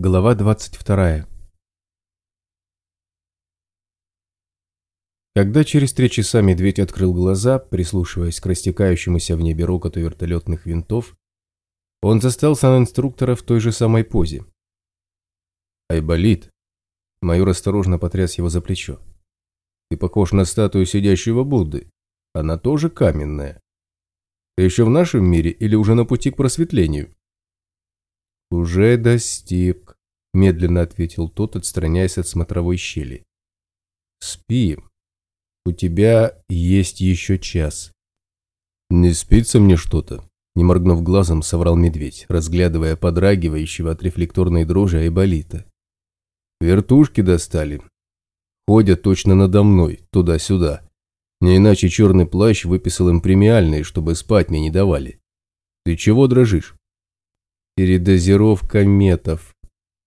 Глава 22. Когда через три часа медведь открыл глаза, прислушиваясь к растекающемуся в небе рокоту вертолетных винтов, он застал санинструктора в той же самой позе. «Айболит!» Майор осторожно потряс его за плечо. «Ты похож на статую сидящего Будды. Она тоже каменная. Ты еще в нашем мире или уже на пути к просветлению?» «Уже достиг», – медленно ответил тот, отстраняясь от смотровой щели. «Спи. У тебя есть еще час». «Не спится мне что-то?» Не моргнув глазом, соврал медведь, разглядывая подрагивающего от рефлекторной дрожи Айболита. «Вертушки достали. Ходят точно надо мной, туда-сюда. Не иначе черный плащ выписал им премиальные, чтобы спать мне не давали. Ты чего дрожишь?» Передозировка метов.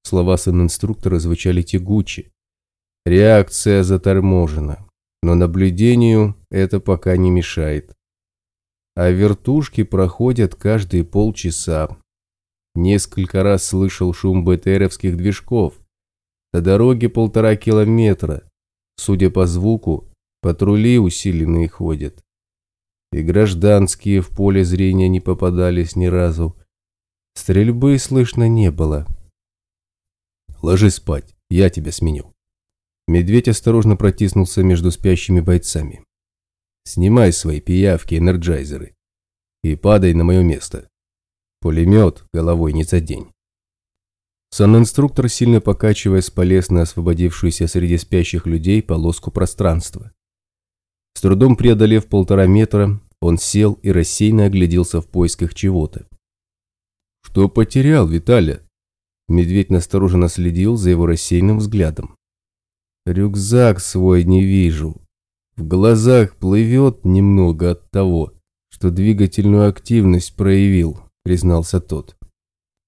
Слова сын-инструктора звучали тягуче. Реакция заторможена, но наблюдению это пока не мешает. А вертушки проходят каждые полчаса. Несколько раз слышал шум БТРовских движков. До дороги полтора километра. Судя по звуку, патрули усиленные ходят. И гражданские в поле зрения не попадались ни разу. Стрельбы слышно не было. «Ложись спать, я тебя сменю». Медведь осторожно протиснулся между спящими бойцами. «Снимай свои пиявки, энерджайзеры, и падай на мое место. Пулемет головой не задень». Сан-инструктор, сильно покачиваясь, полез на освободившуюся среди спящих людей полоску пространства. С трудом преодолев полтора метра, он сел и рассеянно огляделся в поисках чего-то. «Что потерял, Виталя?» Медведь настороженно следил за его рассеянным взглядом. «Рюкзак свой не вижу. В глазах плывет немного от того, что двигательную активность проявил», признался тот.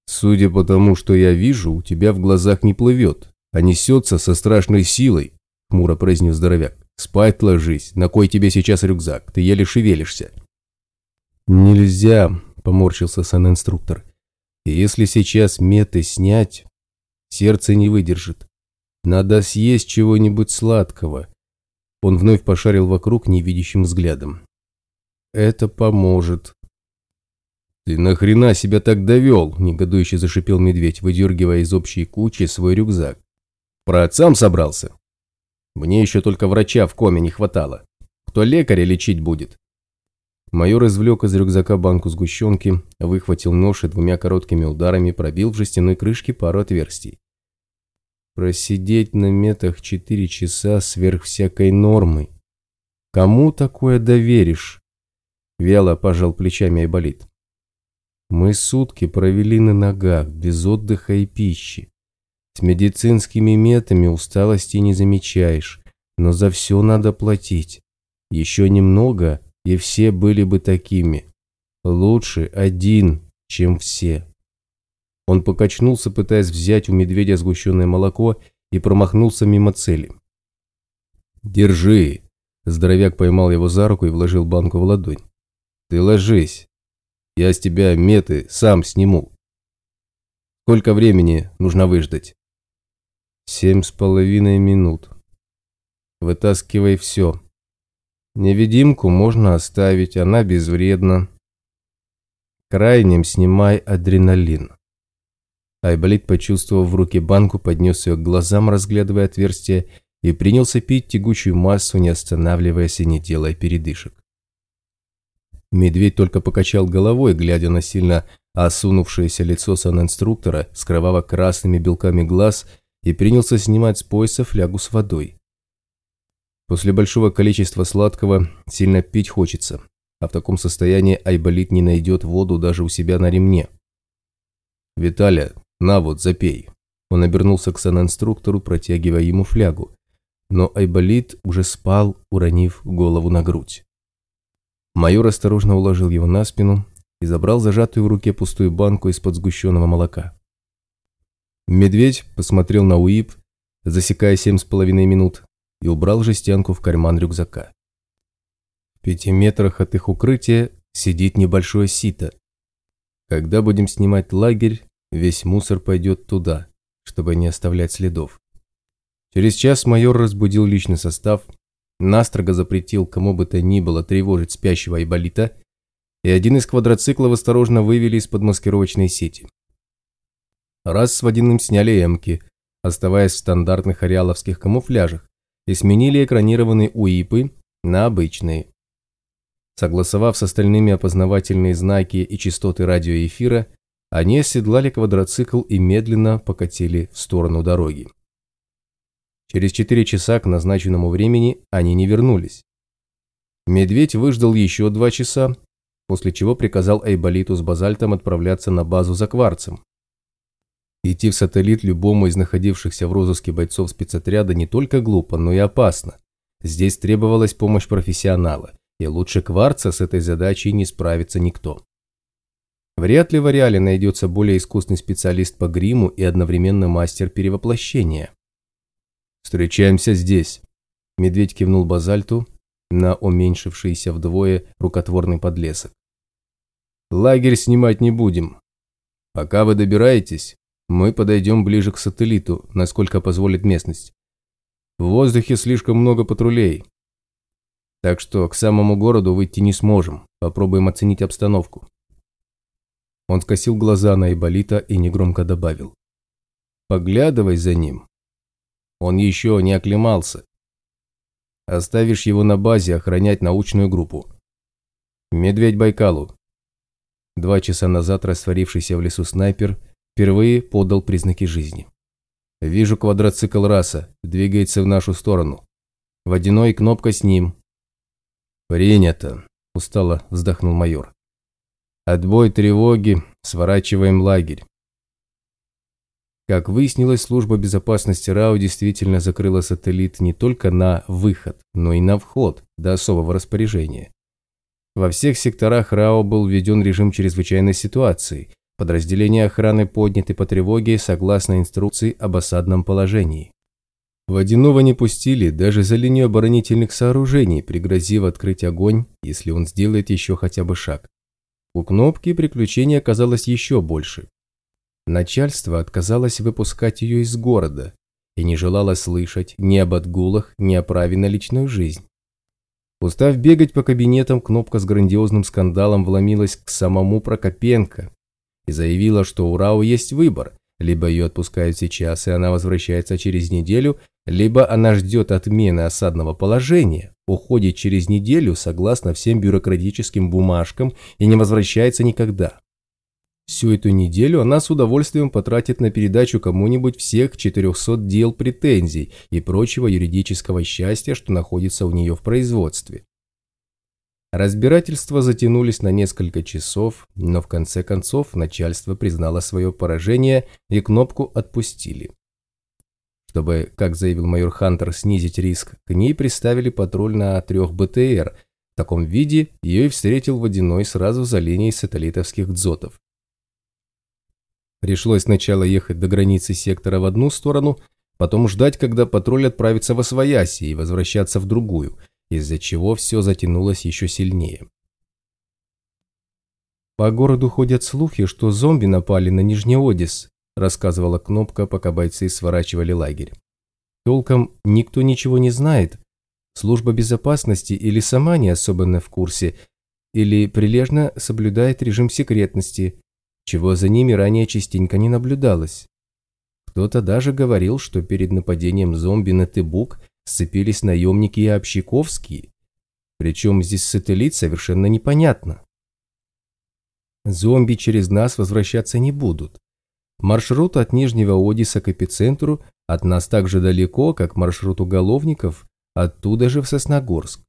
«Судя по тому, что я вижу, у тебя в глазах не плывет, а несется со страшной силой», хмуро произнес здоровяк. «Спать ложись, на кой тебе сейчас рюкзак, ты еле шевелишься». «Нельзя», – поморщился сан-инструктор. И если сейчас меты снять, сердце не выдержит. Надо съесть чего-нибудь сладкого. Он вновь пошарил вокруг невидящим взглядом. Это поможет. Ты нахрена себя так довел? Негодующе зашипел медведь, выдергивая из общей кучи свой рюкзак. Про отцам собрался? Мне еще только врача в коме не хватало. Кто лекаря лечить будет? Майор извлек из рюкзака банку сгущенки, выхватил нож и двумя короткими ударами пробил в жестяной крышке пару отверстий. Просидеть на метах четыре часа сверх всякой нормы. Кому такое доверишь? Вяло пожал плечами Айболит. Мы сутки провели на ногах, без отдыха и пищи. С медицинскими метами усталости не замечаешь, но за все надо платить. Еще немного, и все были бы такими. Лучше один, чем все. Он покачнулся, пытаясь взять у медведя сгущенное молоко, и промахнулся мимо цели. «Держи!» Здоровяк поймал его за руку и вложил банку в ладонь. «Ты ложись. Я с тебя меты сам сниму. Сколько времени нужно выждать?» «Семь с половиной минут. Вытаскивай все. Невидимку можно оставить, она безвредна. Крайним снимай адреналин. Айболит, почувствовав в руке банку, поднес ее к глазам, разглядывая отверстие, и принялся пить тягучую массу, не останавливаясь и не делая передышек. Медведь только покачал головой, глядя на сильно осунувшееся лицо санинструктора с кроваво-красными белками глаз, и принялся снимать с пояса флягу с водой. После большого количества сладкого сильно пить хочется, а в таком состоянии Айболит не найдет воду даже у себя на ремне. «Виталя, на вот, запей». Он обернулся к санинструктору, протягивая ему флягу, но Айболит уже спал, уронив голову на грудь. Майор осторожно уложил его на спину и забрал зажатую в руке пустую банку из-под сгущенного молока. Медведь посмотрел на УИП, засекая семь с половиной минут, и убрал жестянку в карман рюкзака. В пяти метрах от их укрытия сидит небольшое сито. Когда будем снимать лагерь, весь мусор пойдет туда, чтобы не оставлять следов. Через час майор разбудил личный состав, настрого запретил кому бы то ни было тревожить спящего Айболита, и один из квадроциклов осторожно вывели из-под маскировочной сети. Раз с водяным сняли эмки, оставаясь в стандартных ареаловских камуфляжах, и сменили экранированные УИПы на обычные. Согласовав с остальными опознавательные знаки и частоты радиоэфира, они оседлали квадроцикл и медленно покатили в сторону дороги. Через четыре часа к назначенному времени они не вернулись. Медведь выждал еще два часа, после чего приказал Айболиту с базальтом отправляться на базу за кварцем. Идти в сателлит любому из находившихся в розыске бойцов спецотряда не только глупо, но и опасно. Здесь требовалась помощь профессионала, и лучше кварца с этой задачей не справится никто. Вряд ли в ареале найдется более искусный специалист по гриму и одновременно мастер перевоплощения. «Встречаемся здесь», – медведь кивнул базальту на уменьшившийся вдвое рукотворный подлесок. «Лагерь снимать не будем. Пока вы добираетесь, мы подойдем ближе к сателлиту, насколько позволит местность. В воздухе слишком много патрулей, так что к самому городу выйти не сможем. Попробуем оценить обстановку. Он скосил глаза на Иболита и негромко добавил. «Поглядывай за ним. Он еще не оклемался. Оставишь его на базе охранять научную группу. Медведь Байкалу». Два часа назад растворившийся в лесу снайпер впервые подал признаки жизни. «Вижу квадроцикл раса, двигается в нашу сторону. Водяной кнопка с ним». «Принято», – устало вздохнул майор. Отбой тревоги, сворачиваем лагерь. Как выяснилось, служба безопасности РАО действительно закрыла сателлит не только на выход, но и на вход до особого распоряжения. Во всех секторах РАО был введен режим чрезвычайной ситуации. Подразделения охраны подняты по тревоге согласно инструкции об осадном положении. Водяного не пустили даже за линию оборонительных сооружений, пригрозив открыть огонь, если он сделает еще хотя бы шаг. У кнопки приключений оказалось еще больше. Начальство отказалось выпускать ее из города и не желало слышать ни об отгулах, ни о праве на личную жизнь. Устав бегать по кабинетам, кнопка с грандиозным скандалом вломилась к самому Прокопенко и заявила, что у Рау есть выбор – либо ее отпускают сейчас, и она возвращается через неделю, либо она ждет отмены осадного положения, уходит через неделю согласно всем бюрократическим бумажкам и не возвращается никогда. Всю эту неделю она с удовольствием потратит на передачу кому-нибудь всех 400 дел претензий и прочего юридического счастья, что находится у нее в производстве. Разбирательства затянулись на несколько часов, но в конце концов начальство признало свое поражение и кнопку отпустили. Чтобы, как заявил майор Хантер, снизить риск, к ней приставили патруль на трех БТР. В таком виде ее и встретил водяной сразу за линией сателлитовских дзотов. Пришлось сначала ехать до границы сектора в одну сторону, потом ждать, когда патруль отправится в Освояси и возвращаться в другую, из-за чего все затянулось еще сильнее. По городу ходят слухи, что зомби напали на Нижний Одис, рассказывала Кнопка, пока бойцы сворачивали лагерь. Толком никто ничего не знает. Служба безопасности или сама не особенно в курсе, или прилежно соблюдает режим секретности, чего за ними ранее частенько не наблюдалось. Кто-то даже говорил, что перед нападением зомби на Тыбук сцепились наемники и общаковские. Причем здесь сателлит совершенно непонятно. Зомби через нас возвращаться не будут. Маршрут от Нижнего Одиса к эпицентру от нас так же далеко, как маршрут уголовников оттуда же в Сосногорск.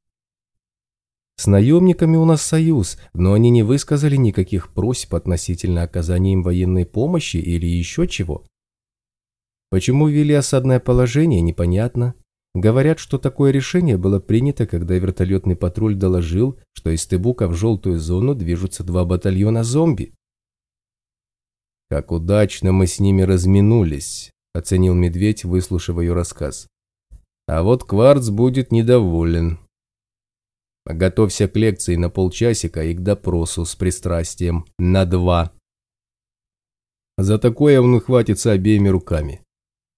С наемниками у нас союз, но они не высказали никаких просьб относительно оказания им военной помощи или еще чего. Почему ввели осадное положение, непонятно. Говорят, что такое решение было принято, когда вертолетный патруль доложил, что из Тыбука в желтую зону движутся два батальона зомби. «Как удачно мы с ними разминулись», – оценил медведь, выслушав ее рассказ. «А вот Кварц будет недоволен. Готовься к лекции на полчасика и к допросу с пристрастием на два». За такое он ухватится обеими руками.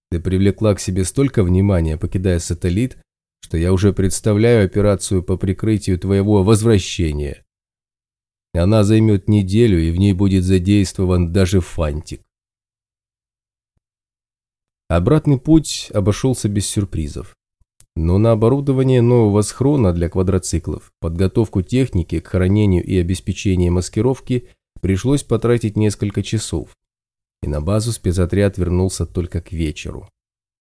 Ты привлекла к себе столько внимания, покидая сателлит, что я уже представляю операцию по прикрытию твоего возвращения. Она займет неделю, и в ней будет задействован даже фантик. Обратный путь обошелся без сюрпризов. Но на оборудование нового схрона для квадроциклов, подготовку техники к хранению и обеспечению маскировки пришлось потратить несколько часов. И на базу спецотряд вернулся только к вечеру.